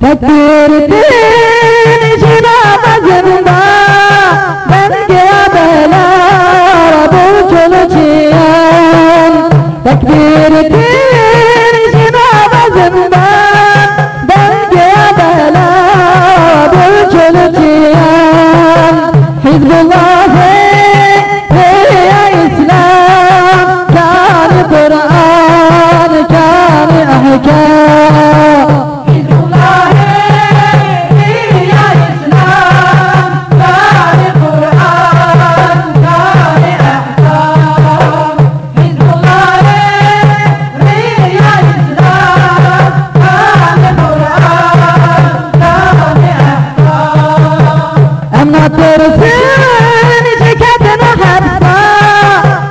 Tekbir din namazında Ben gebeler bu çölçiyen Tekbir din namazında Ben gebeler bu çölçiyen أمنا ترسل جكتنا حبسا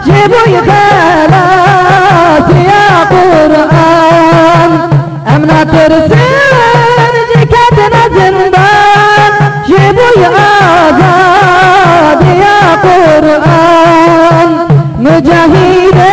جيبوا خلاص يا قرآن أمنا ترسل جكتنا زندان جيبوا آزاد يا قرآن مجاهدين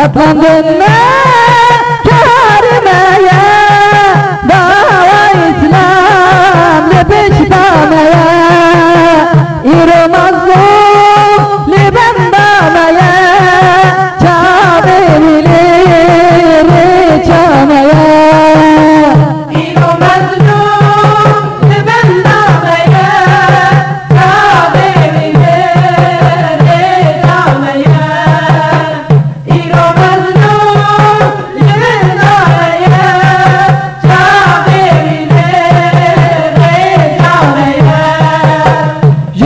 Tá mandando